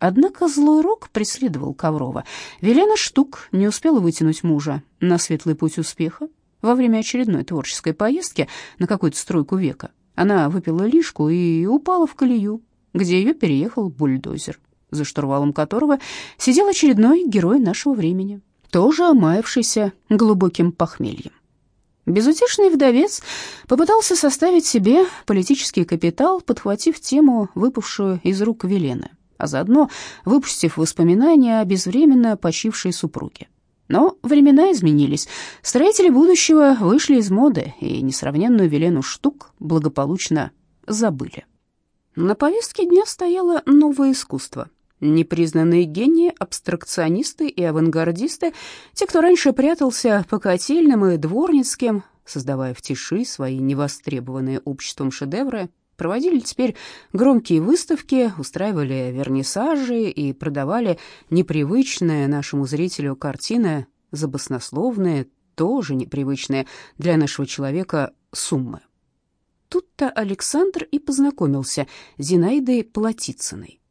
Однако злой рок преследовал Коврова. Велена Штук не успела вытянуть мужа на светлый путь успеха. Во время очередной творческой поездки на какую-то стройку века она выпила лишку и упала в колею, где ее переехал бульдозер, за штурвалом которого сидел очередной герой нашего времени, тоже омаявшийся глубоким похмельем. Безутешный вдовец попытался составить себе политический капитал, подхватив тему, выпавшую из рук Велены а заодно выпустив воспоминания о безвременно почившей супруге. Но времена изменились. Строители будущего вышли из моды, и несравненную Велену Штук благополучно забыли. На повестке дня стояло новое искусство. Непризнанные гении, абстракционисты и авангардисты, те, кто раньше прятался по котельным и дворницким, создавая в тиши свои невостребованные обществом шедевры, проводили теперь громкие выставки, устраивали вернисажи и продавали непривычные нашему зрителю картины за баснословные, тоже непривычные для нашего человека суммы. Тут-то Александр и познакомился с Зинаидой Платицыной.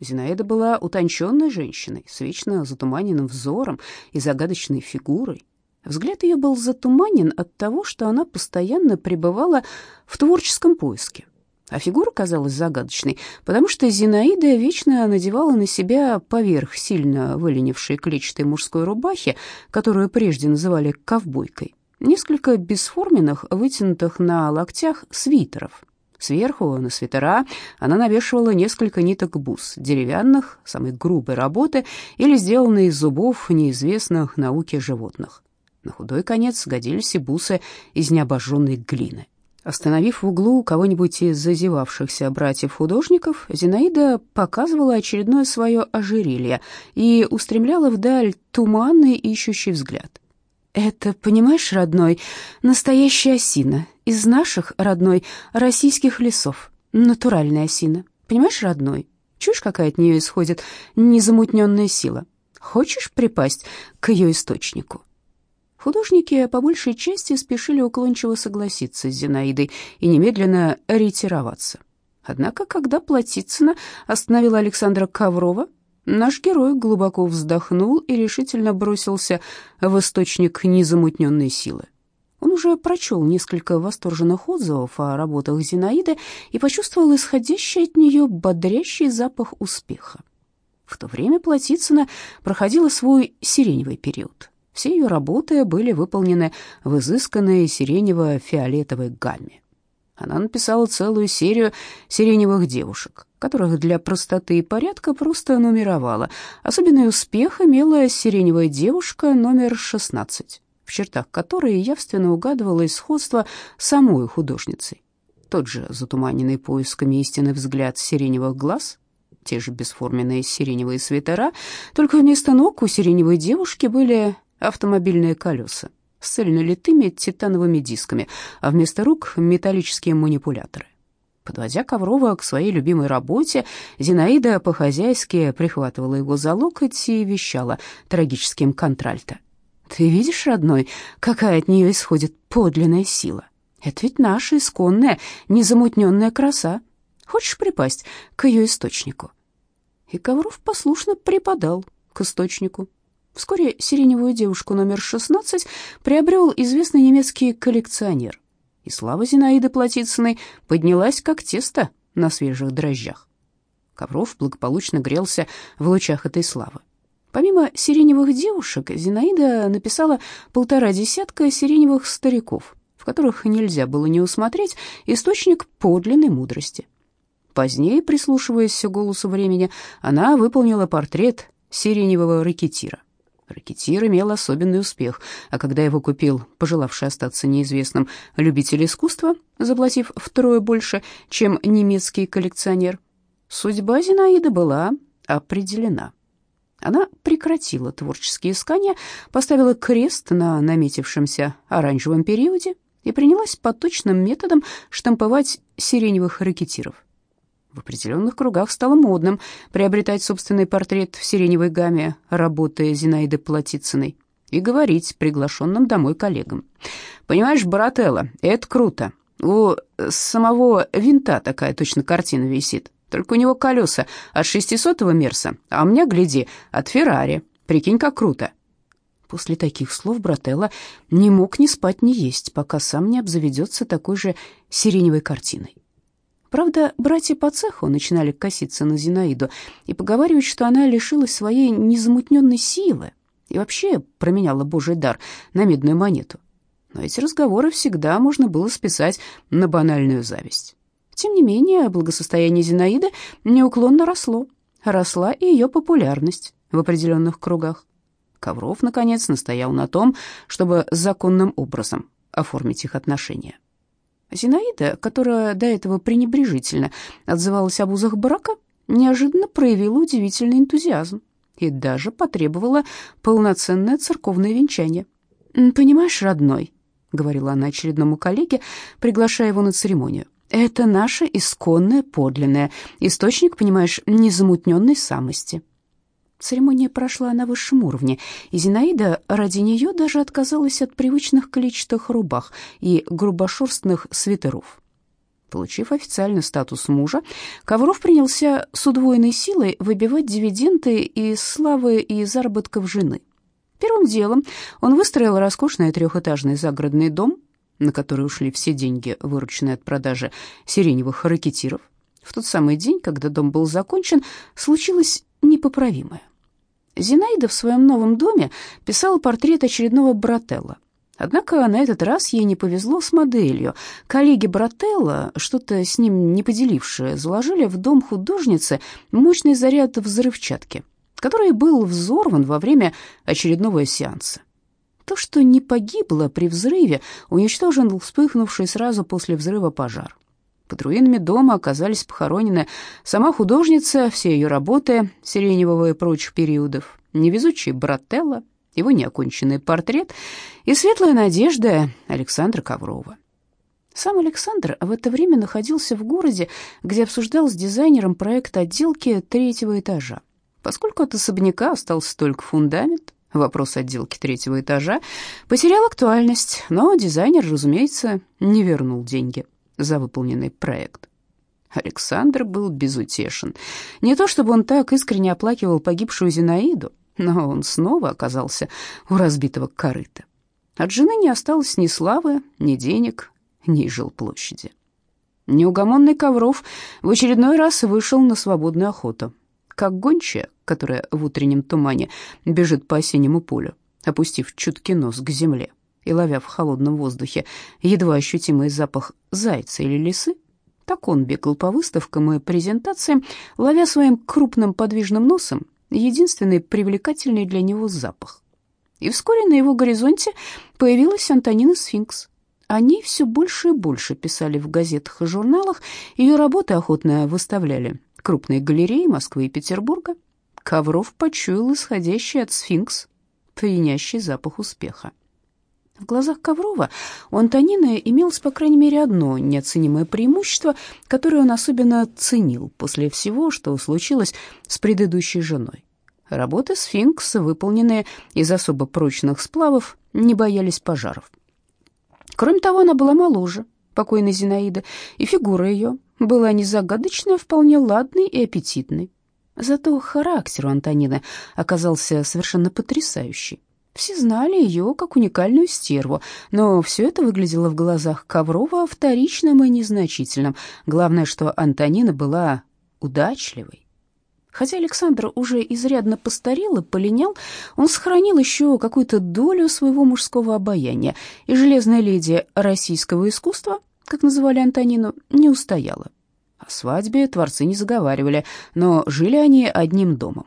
Зинаида была утонченной женщиной, с вечно затуманенным взором и загадочной фигурой. Взгляд ее был затуманен от того, что она постоянно пребывала в творческом поиске а фигура казалась загадочной, потому что Зинаида вечно надевала на себя поверх сильно выленившей клетчатой мужской рубахи, которую прежде называли ковбойкой, несколько бесформенных, вытянутых на локтях свитеров. Сверху на свитера она навешивала несколько ниток бус, деревянных, самой грубой работы или сделанные из зубов неизвестных науке животных. На худой конец годились и бусы из необожженной глины. Остановив в углу кого-нибудь из зазевавшихся братьев-художников, Зинаида показывала очередное свое ожерелье и устремляла вдаль туманный ищущий взгляд. «Это, понимаешь, родной, настоящая осина, из наших, родной, российских лесов, натуральная осина. Понимаешь, родной, чушь какая от нее исходит, незамутненная сила. Хочешь припасть к ее источнику?» Художники по большей части спешили уклончиво согласиться с Зинаидой и немедленно ретироваться. Однако, когда Платицына остановила Александра Коврова, наш герой глубоко вздохнул и решительно бросился в источник незамутненной силы. Он уже прочел несколько восторженных отзывов о работах Зинаиды и почувствовал исходящий от нее бодрящий запах успеха. В то время Платицына проходила свой сиреневый период — все ее работы были выполнены в изысканной сиренево-фиолетовой гамме. Она написала целую серию сиреневых девушек, которых для простоты и порядка просто нумеровала. Особенный успех имела сиреневая девушка номер 16, в чертах которой явственно угадывалось сходство с самой художницей. Тот же затуманенный поисками истины взгляд сиреневых глаз, те же бесформенные сиреневые свитера, только вместо ног у сиреневой девушки были автомобильные колеса с цельнолитыми титановыми дисками, а вместо рук — металлические манипуляторы. Подводя Коврова к своей любимой работе, Зинаида по-хозяйски прихватывала его за локоть и вещала трагическим контральто. «Ты видишь, родной, какая от нее исходит подлинная сила? Это ведь наша исконная, незамутненная краса. Хочешь припасть к ее источнику?» И Ковров послушно припадал к источнику, Вскоре сиреневую девушку номер 16 приобрел известный немецкий коллекционер. И слава Зинаиды Платицыной поднялась как тесто на свежих дрожжах. Ковров благополучно грелся в лучах этой славы. Помимо сиреневых девушек, Зинаида написала полтора десятка сиреневых стариков, в которых нельзя было не усмотреть источник подлинной мудрости. Позднее, прислушиваясь к голосу времени, она выполнила портрет сиреневого ракетира. Ракетир имел особенный успех, а когда его купил пожелавший остаться неизвестным любитель искусства, заплатив втрое больше, чем немецкий коллекционер, судьба Зинаиды была определена. Она прекратила творческие искания, поставила крест на наметившемся оранжевом периоде и принялась по точным методам штамповать сиреневых ракетиров. В определенных кругах стало модным приобретать собственный портрет в сиреневой гамме работы Зинаиды Платицыной и говорить приглашенным домой коллегам. «Понимаешь, Барателло, это круто. У самого винта такая точно картина висит. Только у него колеса от шестисотого Мерса, а у меня, гляди, от Феррари. Прикинь, как круто». После таких слов брателло не мог ни спать, ни есть, пока сам не обзаведется такой же сиреневой картиной. Правда, братья по цеху начинали коситься на Зинаиду и поговаривать, что она лишилась своей незамутненной силы и вообще променяла божий дар на медную монету. Но эти разговоры всегда можно было списать на банальную зависть. Тем не менее, благосостояние Зинаиды неуклонно росло. Росла и ее популярность в определенных кругах. Ковров, наконец, настоял на том, чтобы законным образом оформить их отношения. Зинаида, которая до этого пренебрежительно отзывалась об узах брака, неожиданно проявила удивительный энтузиазм и даже потребовала полноценное церковное венчание. «Понимаешь, родной», — говорила она очередному коллеге, приглашая его на церемонию, «это наша исконная, подлинная, источник, понимаешь, незамутненной самости». Церемония прошла на высшем уровне, и Зинаида ради нее даже отказалась от привычных клетчатых рубах и грубошерстных свитеров. Получив официальный статус мужа, Ковров принялся с удвоенной силой выбивать дивиденды из славы и заработков жены. Первым делом он выстроил роскошный трехэтажный загородный дом, на который ушли все деньги, вырученные от продажи сиреневых ракетиров. В тот самый день, когда дом был закончен, случилось непоправимое. Зинаида в своем новом доме писала портрет очередного Брателла. Однако на этот раз ей не повезло с моделью. Коллеги Брателла, что-то с ним не поделившие, заложили в дом художницы мощный заряд взрывчатки, который был взорван во время очередного сеанса. То, что не погибло при взрыве, уничтожен вспыхнувший сразу после взрыва пожар. Под руинами дома оказались похоронены сама художница, все ее работы сиреневого и прочих периодов, невезучий Брателло, его неоконченный портрет и светлая надежда Александра Коврова. Сам Александр в это время находился в городе, где обсуждал с дизайнером проект отделки третьего этажа. Поскольку от особняка остался только фундамент, вопрос отделки третьего этажа потерял актуальность, но дизайнер, разумеется, не вернул деньги за выполненный проект. Александр был безутешен. Не то чтобы он так искренне оплакивал погибшую Зинаиду, но он снова оказался у разбитого корыта. От жены не осталось ни славы, ни денег, ни жилплощади. Неугомонный Ковров в очередной раз вышел на свободную охоту, как гончая, которая в утреннем тумане бежит по осеннему полю, опустив чуткий нос к земле и ловя в холодном воздухе едва ощутимый запах зайца или лисы, так он бегал по выставкам и презентациям, ловя своим крупным подвижным носом единственный привлекательный для него запах. И вскоре на его горизонте появилась Антонина Сфинкс. О ней все больше и больше писали в газетах и журналах, ее работы охотно выставляли крупные галереи Москвы и Петербурга. Ковров почуял исходящий от Сфинкс пьянящий запах успеха. В глазах Коврова у Антонины имелось, по крайней мере, одно неоценимое преимущество, которое он особенно ценил после всего, что случилось с предыдущей женой. Работы сфинкса, выполненные из особо прочных сплавов, не боялись пожаров. Кроме того, она была моложе покойной Зинаиды, и фигура ее была не загадочная, а вполне ладной и аппетитной. Зато характер у Антонины оказался совершенно потрясающий. Все знали ее как уникальную стерву, но все это выглядело в глазах Коврова вторичным и незначительным. Главное, что Антонина была удачливой. Хотя Александр уже изрядно постарел и полинял, он сохранил еще какую-то долю своего мужского обаяния, и железная леди российского искусства, как называли Антонину, не устояла. О свадьбе творцы не заговаривали, но жили они одним домом.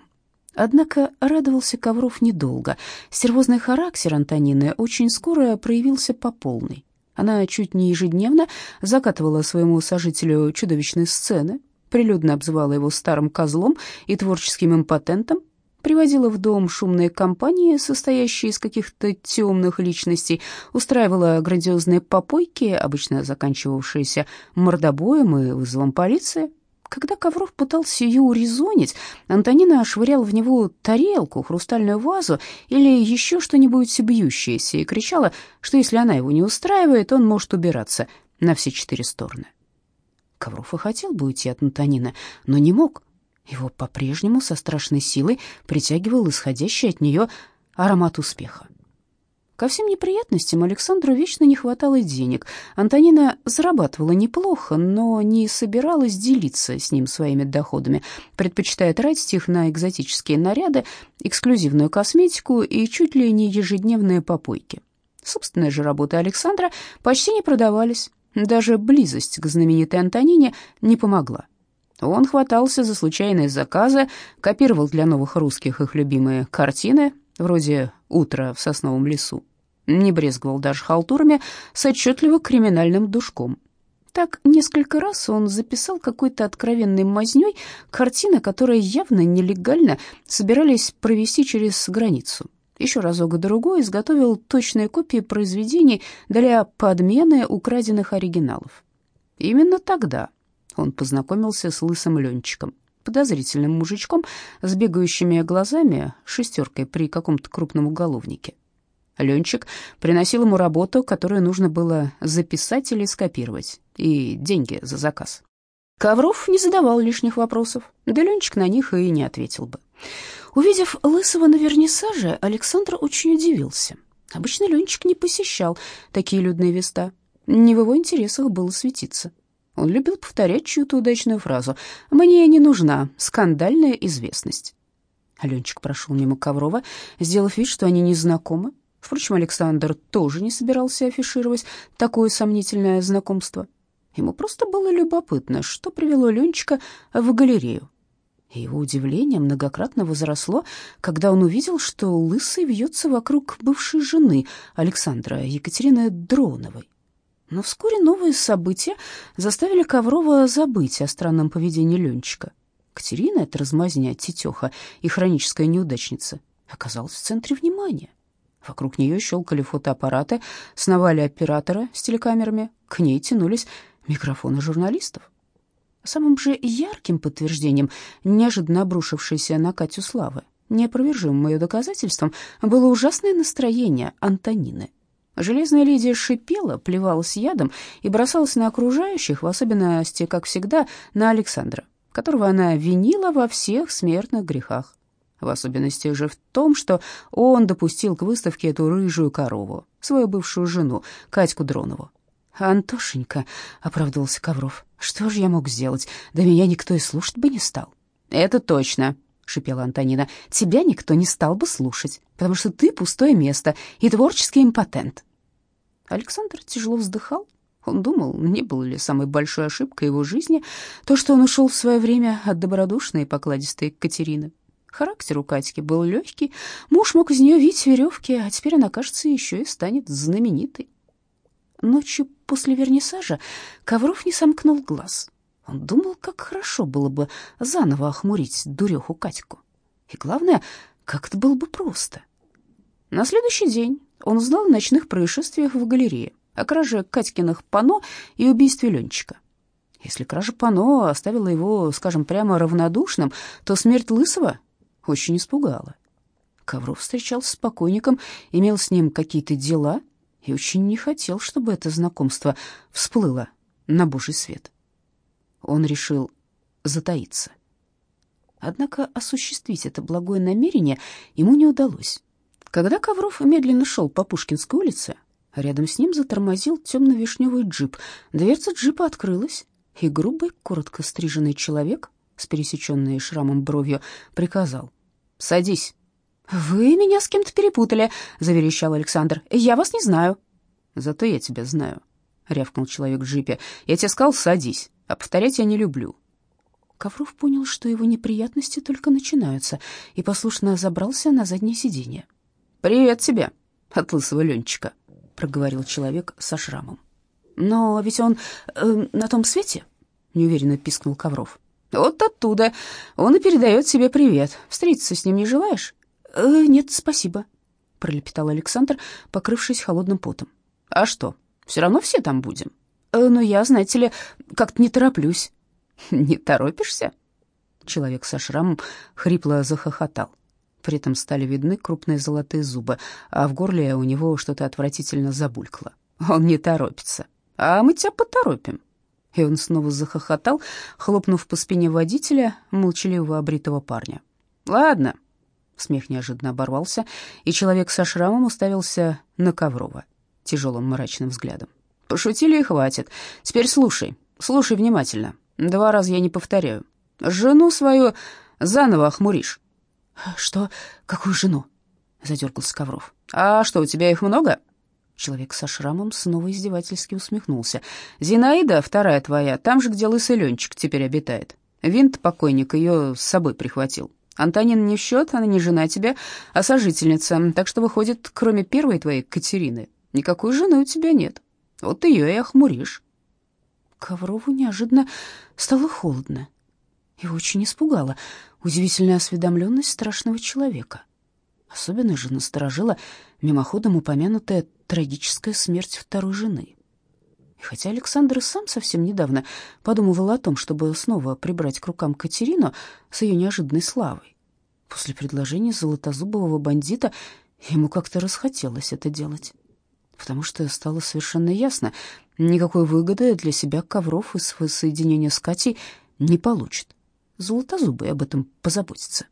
Однако радовался Ковров недолго. Стервозный характер Антонины очень скоро проявился по полной. Она чуть не ежедневно закатывала своему сожителю чудовищные сцены, прилюдно обзывала его старым козлом и творческим импотентом, приводила в дом шумные компании, состоящие из каких-то темных личностей, устраивала грандиозные попойки, обычно заканчивавшиеся мордобоем и вызовом полиции, когда Ковров пытался ее урезонить, Антонина швыряла в него тарелку, хрустальную вазу или еще что-нибудь бьющееся и кричала, что если она его не устраивает, он может убираться на все четыре стороны. Ковров и хотел бы уйти от Антонины, но не мог. Его по-прежнему со страшной силой притягивал исходящий от нее аромат успеха. Ко всем неприятностям Александру вечно не хватало денег. Антонина зарабатывала неплохо, но не собиралась делиться с ним своими доходами, предпочитая тратить их на экзотические наряды, эксклюзивную косметику и чуть ли не ежедневные попойки. Собственные же работы Александра почти не продавались, даже близость к знаменитой Антонине не помогла. Он хватался за случайные заказы, копировал для новых русских их любимые картины, вроде «Утро в сосновом лесу». Не брезговал даже халтурами с отчетливо криминальным душком. Так несколько раз он записал какой-то откровенной мазнёй картины, которые явно нелегально собирались провести через границу. Еще разок-другой изготовил точные копии произведений для подмены украденных оригиналов. Именно тогда он познакомился с лысым Ленчиком, подозрительным мужичком с бегающими глазами, шестеркой при каком-то крупном уголовнике. Ленчик приносил ему работу, которую нужно было записать или скопировать, и деньги за заказ. Ковров не задавал лишних вопросов, да Ленчик на них и не ответил бы. Увидев Лысого на вернисаже, Александр очень удивился. Обычно Ленчик не посещал такие людные места. Не в его интересах было светиться. Он любил повторять чью-то удачную фразу «Мне не нужна скандальная известность». Аленчик прошел мимо Коврова, сделав вид, что они не знакомы. Впрочем, Александр тоже не собирался афишировать такое сомнительное знакомство. Ему просто было любопытно, что привело Ленчика в галерею. И его удивление многократно возросло, когда он увидел, что Лысый вьется вокруг бывшей жены Александра, Екатерины Дроновой. Но вскоре новые события заставили Коврова забыть о странном поведении Ленчика. Катерина, эта размазня тетеха и хроническая неудачница, оказалась в центре внимания. Вокруг нее щелкали фотоаппараты, сновали операторы с телекамерами, к ней тянулись микрофоны журналистов. Самым же ярким подтверждением неожиданно обрушившейся на Катю славы, неопровержимым ее доказательством, было ужасное настроение Антонины. Железная леди шипела, плевалась ядом и бросалась на окружающих, в особенности, как всегда, на Александра, которого она винила во всех смертных грехах. В особенности же в том, что он допустил к выставке эту рыжую корову, свою бывшую жену, Катьку Дронову. «Антошенька», — оправдывался Ковров, — «что же я мог сделать? Да меня никто и слушать бы не стал». «Это точно», — шипела Антонина, — «тебя никто не стал бы слушать, потому что ты пустое место и творческий импотент». Александр тяжело вздыхал. Он думал, не было ли самой большой ошибкой его жизни то, что он ушел в свое время от добродушной и покладистой Катерины. Характер у Катьки был легкий, муж мог из нее видеть веревки, а теперь она, кажется, еще и станет знаменитой. Ночью после вернисажа Ковров не сомкнул глаз. Он думал, как хорошо было бы заново охмурить дуреху Катьку. И главное, как это было бы просто. На следующий день он узнал о ночных происшествиях в галерее, о краже Катькиных пано и убийстве Ленчика. Если кража пано оставила его, скажем прямо, равнодушным, то смерть Лысого очень испугала. Ковров встречался с покойником, имел с ним какие-то дела и очень не хотел, чтобы это знакомство всплыло на божий свет. Он решил затаиться. Однако осуществить это благое намерение ему не удалось. Когда Ковров медленно шел по Пушкинской улице, рядом с ним затормозил темно-вишневый джип. Дверца джипа открылась, и грубый, коротко стриженный человек с пересеченной шрамом бровью приказал «Садись». «Вы меня с кем-то перепутали», — заверещал Александр. «Я вас не знаю». «Зато я тебя знаю», — рявкнул человек в джипе. «Я тебе сказал, садись, а повторять я не люблю». Ковров понял, что его неприятности только начинаются, и послушно забрался на заднее сиденье. «Привет тебе от лысого Ленчика», — проговорил человек со шрамом. «Но ведь он э, на том свете?» — неуверенно пискнул Ковров. «Вот оттуда. Он и передает тебе привет. Встретиться с ним не желаешь?» э, «Нет, спасибо», — пролепетал Александр, покрывшись холодным потом. «А что, все равно все там будем?» э, «Но я, знаете ли, как-то не тороплюсь». «Не торопишься?» Человек со шрамом хрипло захохотал. При этом стали видны крупные золотые зубы, а в горле у него что-то отвратительно забулькало. Он не торопится. А мы тебя поторопим. И он снова захохотал, хлопнув по спине водителя, молчаливого обритого парня. «Ладно». Смех неожиданно оборвался, и человек со шрамом уставился на Коврова тяжелым мрачным взглядом. «Пошутили и хватит. Теперь слушай, слушай внимательно. Два раза я не повторяю. Жену свою заново охмуришь». «Что? Какую жену?» — задергался Ковров. «А что, у тебя их много?» Человек со шрамом снова издевательски усмехнулся. «Зинаида, вторая твоя, там же, где лысый Ленчик теперь обитает. Винт покойник ее с собой прихватил. Антонина не в счет, она не жена тебе, а сожительница, так что, выходит, кроме первой твоей Катерины, никакой жены у тебя нет. Вот ее и охмуришь». Коврову неожиданно стало холодно. Его очень испугала удивительная осведомленность страшного человека. Особенно же насторожила мимоходом упомянутая трагическая смерть второй жены. И хотя Александр и сам совсем недавно подумывал о том, чтобы снова прибрать к рукам Катерину с ее неожиданной славой, после предложения золотозубового бандита ему как-то расхотелось это делать, потому что стало совершенно ясно, никакой выгоды для себя Ковров из воссоединения с Катей не получит. Золотозубый об этом позаботится.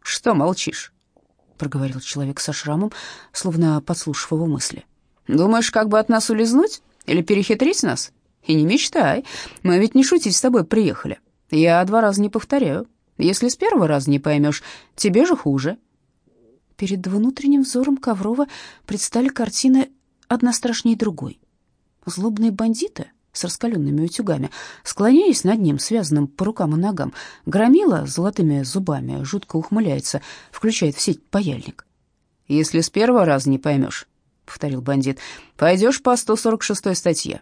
«Что молчишь?» — проговорил человек со шрамом, словно подслушав его мысли. «Думаешь, как бы от нас улизнуть или перехитрить нас? И не мечтай, мы ведь не шутить с тобой приехали. Я два раза не повторяю. Если с первого раза не поймешь, тебе же хуже». Перед внутренним взором Коврова предстали картины одна страшнее другой. Злобные бандиты с раскаленными утюгами, склоняясь над ним, связанным по рукам и ногам. Громила золотыми зубами жутко ухмыляется, включает в сеть паяльник. «Если с первого раза не поймешь», — повторил бандит, — «пойдешь по 146 статье».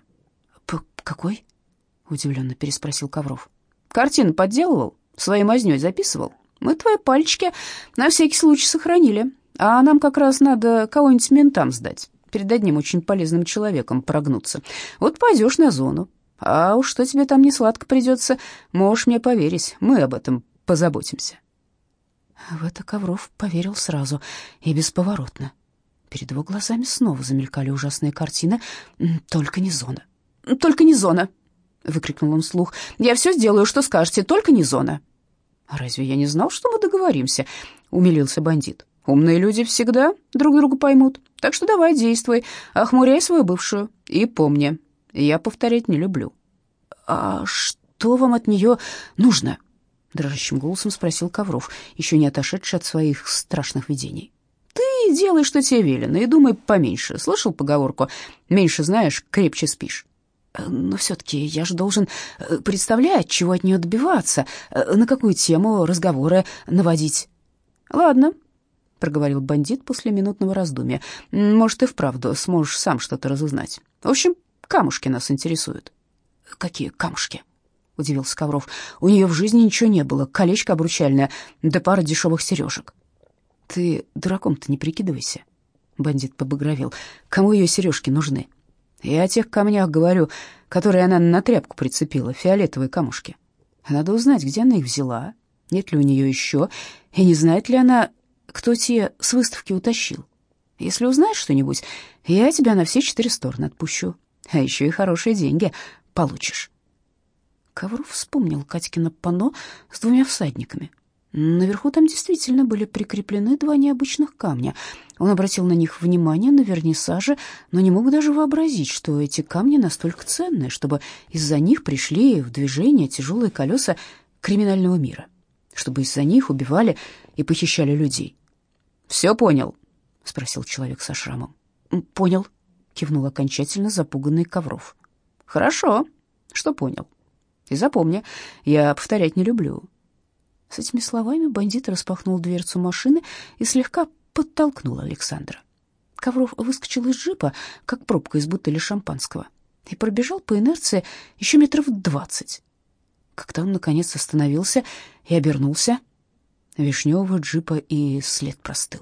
«По какой?» — удивленно переспросил Ковров. «Картину подделывал, своей мазнёй записывал. Мы твои пальчики на всякий случай сохранили, а нам как раз надо кого-нибудь ментам сдать» перед одним очень полезным человеком прогнуться. Вот пойдешь на зону. А уж что тебе там не сладко придется, можешь мне поверить, мы об этом позаботимся». В это Ковров поверил сразу и бесповоротно. Перед его глазами снова замелькали ужасные картины. «Только не зона! Только не зона!» — выкрикнул он вслух. «Я все сделаю, что скажете, только не зона!» «А разве я не знал, что мы договоримся?» — умилился бандит. Умные люди всегда друг друга поймут. Так что давай действуй, охмуряй свою бывшую. И помни, я повторять не люблю». «А что вам от нее нужно?» — дрожащим голосом спросил Ковров, еще не отошедший от своих страшных видений. «Ты делай, что тебе велено, и думай поменьше. Слышал поговорку? Меньше знаешь, крепче спишь». «Но все-таки я же должен э, представлять, чего от нее добиваться, э, на какую тему разговоры наводить». «Ладно, проговорил бандит после минутного раздумья. Может, и вправду сможешь сам что-то разузнать. В общем, камушки нас интересуют. Какие камушки? удивился Ковров. У нее в жизни ничего не было, колечко обручальное, да пара дешевых сережек. Ты дураком-то не прикидывайся. Бандит побагровел. Кому ее сережки нужны? Я о тех камнях говорю, которые она на тряпку прицепила, фиолетовые камушки. Надо узнать, где она их взяла, нет ли у нее еще, и не знает ли она, кто те с выставки утащил. Если узнаешь что-нибудь, я тебя на все четыре стороны отпущу. А еще и хорошие деньги получишь». Ковров вспомнил Катькино панно с двумя всадниками. Наверху там действительно были прикреплены два необычных камня. Он обратил на них внимание на вернисаже, но не мог даже вообразить, что эти камни настолько ценные, чтобы из-за них пришли в движение тяжелые колеса криминального мира, чтобы из-за них убивали и похищали людей. Все понял?» — спросил человек со шрамом. «Понял», — кивнул окончательно запуганный Ковров. «Хорошо, что понял. И запомни, я повторять не люблю». С этими словами бандит распахнул дверцу машины и слегка подтолкнул Александра. Ковров выскочил из джипа, как пробка из бутыли шампанского, и пробежал по инерции еще метров двадцать. Когда он, наконец, остановился и обернулся, вишневого джипа и след простыл.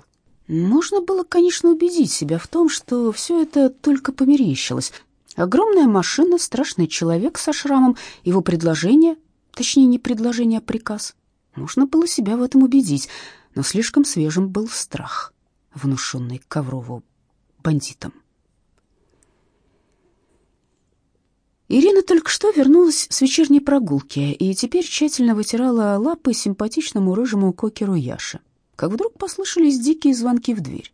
Можно было, конечно, убедить себя в том, что все это только померещилось. Огромная машина, страшный человек со шрамом, его предложение, точнее, не предложение, а приказ. Можно было себя в этом убедить, но слишком свежим был страх, внушенный Коврову бандитом. Ирина только что вернулась с вечерней прогулки и теперь тщательно вытирала лапы симпатичному рыжему кокеру Яше. Как вдруг послышались дикие звонки в дверь.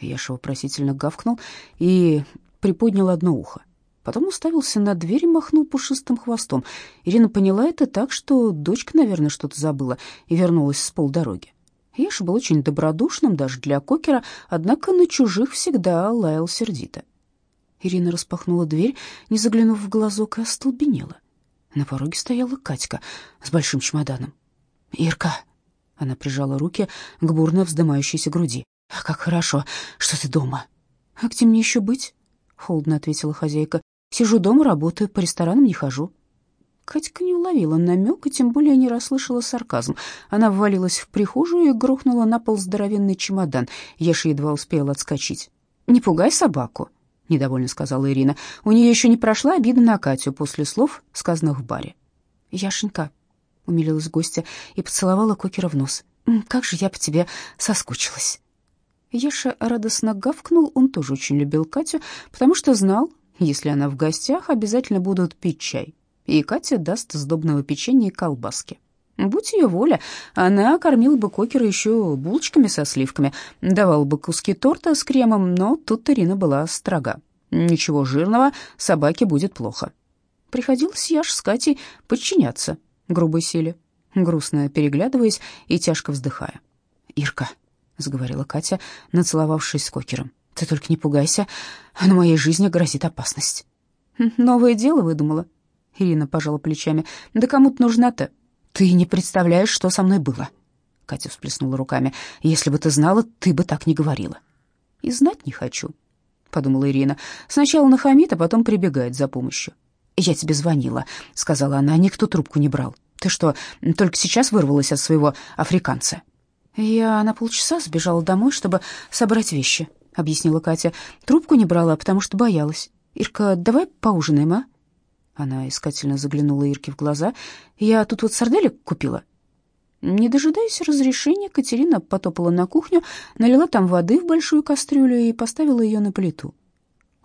Яша вопросительно гавкнул и приподнял одно ухо. Потом уставился на дверь и махнул пушистым хвостом. Ирина поняла это так, что дочка, наверное, что-то забыла и вернулась с полдороги. Яша был очень добродушным даже для кокера, однако на чужих всегда лаял сердито. Ирина распахнула дверь, не заглянув в глазок, и остолбенела. На пороге стояла Катька с большим чемоданом. «Ирка!» — она прижала руки к бурно вздымающейся груди. «Как хорошо, что ты дома!» «А где мне еще быть?» — холодно ответила хозяйка. «Сижу дома, работаю, по ресторанам не хожу». Катька не уловила намек и тем более не расслышала сарказм. Она ввалилась в прихожую и грохнула на пол здоровенный чемодан. Еша едва успела отскочить. «Не пугай собаку», — недовольно сказала Ирина. У нее еще не прошла обида на Катю после слов, сказанных в баре. «Яшенька», — умилилась гостья и поцеловала Кокера в нос. «Как же я по тебе соскучилась». Яша радостно гавкнул, он тоже очень любил Катю, потому что знал, если она в гостях, обязательно будут пить чай, и Катя даст сдобного печенья и колбаски. Будь ее воля, она кормила бы Кокера еще булочками со сливками, давала бы куски торта с кремом, но тут Ирина была строга. Ничего жирного, собаке будет плохо. Приходилось Яш с Катей подчиняться грубой силе, грустно переглядываясь и тяжко вздыхая. «Ирка», — заговорила Катя, нацеловавшись с Кокером, — «ты только не пугайся, на моей жизни грозит опасность». «Новое дело выдумала?» Ирина пожала плечами. «Да кому-то нужна-то?» «Ты не представляешь, что со мной было!» Катя всплеснула руками. «Если бы ты знала, ты бы так не говорила». «И знать не хочу», — подумала Ирина. «Сначала нахамит, а потом прибегает за помощью». «Я тебе звонила», — сказала она. «Никто трубку не брал. Ты что, только сейчас вырвалась от своего африканца?» «Я на полчаса сбежала домой, чтобы собрать вещи», — объяснила Катя. «Трубку не брала, потому что боялась. Ирка, давай поужинаем, а?» Она искательно заглянула Ирке в глаза. «Я тут вот сарделек купила». Не дожидаясь разрешения, Катерина потопала на кухню, налила там воды в большую кастрюлю и поставила ее на плиту.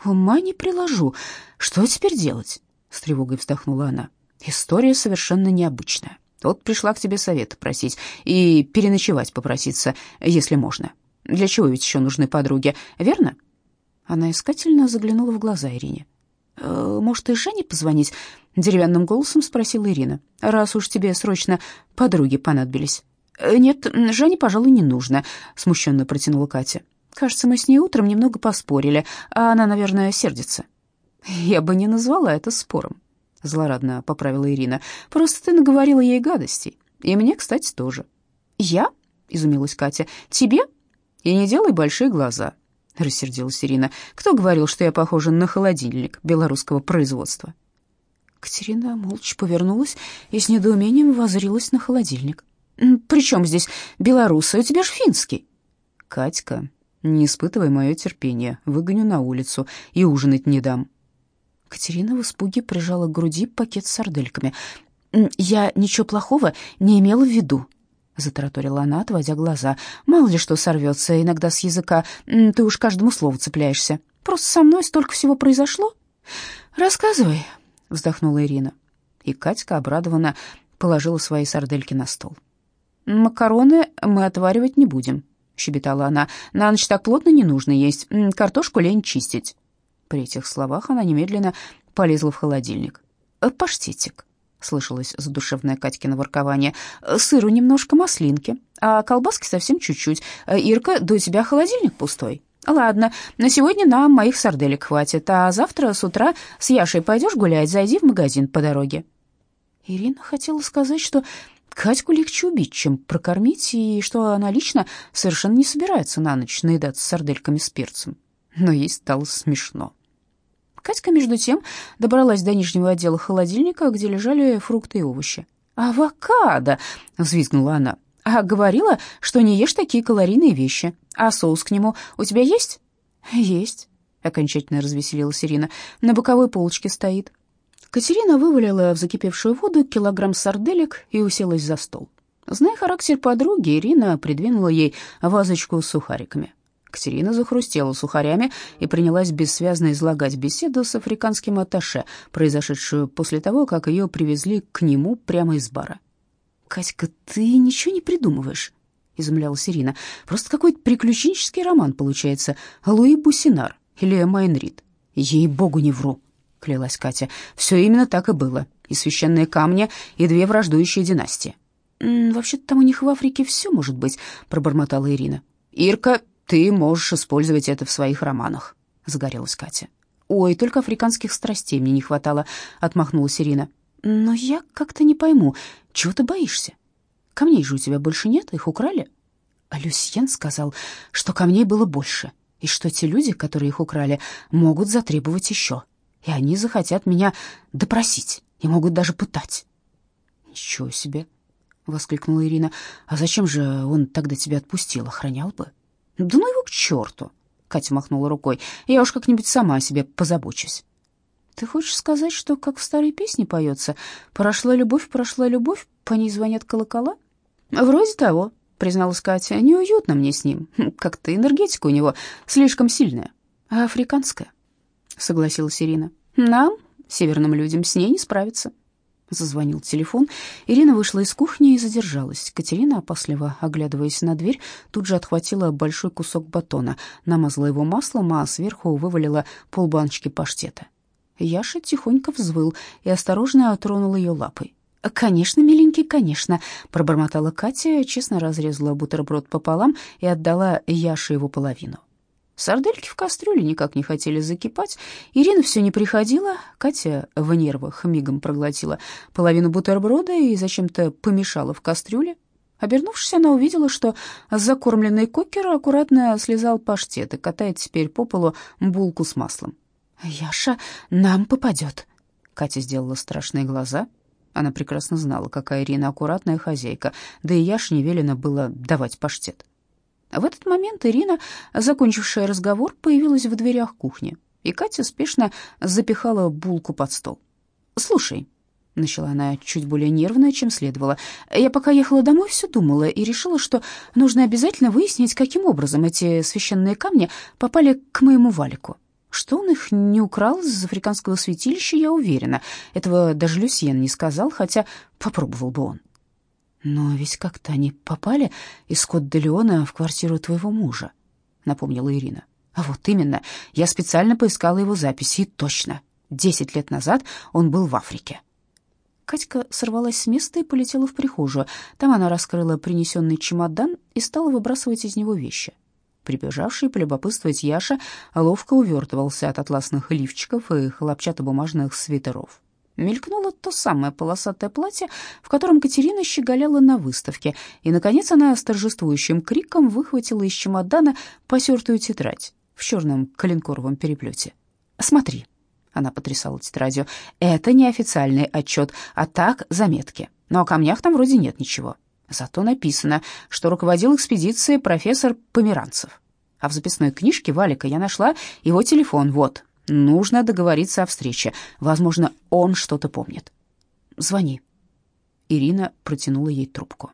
«Ума не приложу. Что теперь делать?» — с тревогой вздохнула она. «История совершенно необычная. Вот пришла к тебе совета просить и переночевать попроситься, если можно. Для чего ведь еще нужны подруги, верно?» Она искательно заглянула в глаза Ирине. Э, может, и Жене позвонить?» — деревянным голосом спросила Ирина. «Раз уж тебе срочно подруги понадобились». «Э, «Нет, Жене, пожалуй, не нужно», — смущенно протянула Катя. «Кажется, мы с ней утром немного поспорили, а она, наверное, сердится». «Я бы не назвала это спором», — злорадно поправила Ирина. «Просто ты наговорила ей гадостей. И мне, кстати, тоже». «Я?» — изумилась Катя. «Тебе?» «И не делай большие глаза», — рассердилась Ирина. «Кто говорил, что я похожа на холодильник белорусского производства?» Катерина молча повернулась и с недоумением возрилась на холодильник. «При чем здесь белорусы? У тебя ж финский». «Катька, не испытывай мое терпение. Выгоню на улицу и ужинать не дам». Катерина в испуге прижала к груди пакет с сардельками. «Я ничего плохого не имела в виду», — затараторила она, отводя глаза. «Мало ли что сорвется иногда с языка. Ты уж каждому слову цепляешься. Просто со мной столько всего произошло». «Рассказывай», — вздохнула Ирина. И Катька обрадованно положила свои сардельки на стол. «Макароны мы отваривать не будем», — щебетала она. «На ночь так плотно не нужно есть. Картошку лень чистить». При этих словах она немедленно полезла в холодильник. «Паштетик», слышалось задушевное Катькино воркование. «Сыру немножко, маслинки, а колбаски совсем чуть-чуть. Ирка, до тебя холодильник пустой». «Ладно, на сегодня нам моих сарделек хватит, а завтра с утра с Яшей пойдешь гулять, зайди в магазин по дороге». Ирина хотела сказать, что Катьку легче убить, чем прокормить, и что она лично совершенно не собирается на ночь наедаться сардельками с перцем. Но ей стало смешно. Катька, между тем, добралась до нижнего отдела холодильника, где лежали фрукты и овощи. «Авокадо!» — взвизгнула она. «А говорила, что не ешь такие калорийные вещи. А соус к нему у тебя есть?» «Есть», — окончательно развеселилась Ирина. «На боковой полочке стоит». Катерина вывалила в закипевшую воду килограмм сарделек и уселась за стол. Зная характер подруги, Ирина придвинула ей вазочку с сухариками. Катерина захрустела сухарями и принялась бессвязно излагать беседу с африканским атташе, произошедшую после того, как ее привезли к нему прямо из бара. «Катька, ты ничего не придумываешь?» — изумлялась Ирина. «Просто какой-то приключенческий роман получается. Луи Бусинар или Майнрид. Ей-богу, не вру!» — клялась Катя. «Все именно так и было. И священные камни, и две враждующие династии». «Вообще-то там у них в Африке все может быть», — пробормотала Ирина. «Ирка, ты можешь использовать это в своих романах», — загорелась Катя. «Ой, только африканских страстей мне не хватало», — отмахнулась Ирина. «Но я как-то не пойму, чего ты боишься? Камней же у тебя больше нет, их украли?» А Люсьен сказал, что камней было больше, и что те люди, которые их украли, могут затребовать еще, и они захотят меня допросить и могут даже пытать. «Ничего себе!» — воскликнула Ирина. «А зачем же он тогда тебя отпустил? Охранял бы?» «Да ну его к черту!» — Катя махнула рукой. «Я уж как-нибудь сама о себе позабочусь». «Ты хочешь сказать, что, как в старой песне поется, «Прошла любовь, прошла любовь, по ней звонят колокола»?» «Вроде того», — призналась Катя. «Неуютно мне с ним. Как-то энергетика у него слишком сильная». «А африканская?» — согласилась Ирина. «Нам, северным людям, с ней не справиться». Зазвонил телефон. Ирина вышла из кухни и задержалась. Катерина, опасливо оглядываясь на дверь, тут же отхватила большой кусок батона, намазала его маслом, а сверху вывалила полбаночки паштета. Яша тихонько взвыл и осторожно тронул ее лапой. «Конечно, миленький, конечно», — пробормотала Катя, честно разрезала бутерброд пополам и отдала Яше его половину. Сардельки в кастрюле никак не хотели закипать. Ирина все не приходила. Катя в нервах мигом проглотила половину бутерброда и зачем-то помешала в кастрюле. Обернувшись, она увидела, что закормленный кокер аккуратно слезал паштет и катает теперь по полу булку с маслом. «Яша нам попадет», — Катя сделала страшные глаза. Она прекрасно знала, какая Ирина аккуратная хозяйка, да и Яше не велено было давать паштет. В этот момент Ирина, закончившая разговор, появилась в дверях кухни, и Катя спешно запихала булку под стол. «Слушай», — начала она чуть более нервно, чем следовало, «я пока ехала домой, все думала и решила, что нужно обязательно выяснить, каким образом эти священные камни попали к моему валику. Что он их не украл из африканского святилища, я уверена. Этого даже Люсьен не сказал, хотя попробовал бы он». «Но ведь как-то они попали из Кот-де-Леона в квартиру твоего мужа», — напомнила Ирина. «А вот именно, я специально поискала его записи, и точно, десять лет назад он был в Африке». Катька сорвалась с места и полетела в прихожую. Там она раскрыла принесенный чемодан и стала выбрасывать из него вещи. Прибежавший полюбопытствовать Яша ловко увертывался от атласных лифчиков и хлопчатобумажных свитеров мелькнуло то самое полосатое платье, в котором Катерина щеголяла на выставке, и, наконец, она с торжествующим криком выхватила из чемодана посертую тетрадь в черном коленкоровом переплете. «Смотри», — она потрясала тетрадью, — «это не официальный отчет, а так заметки. Но о камнях там вроде нет ничего. Зато написано, что руководил экспедицией профессор Померанцев. А в записной книжке Валика я нашла его телефон, вот, Нужно договориться о встрече. Возможно, он что-то помнит. Звони. Ирина протянула ей трубку.